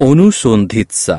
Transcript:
অনুসন্ধিৎসা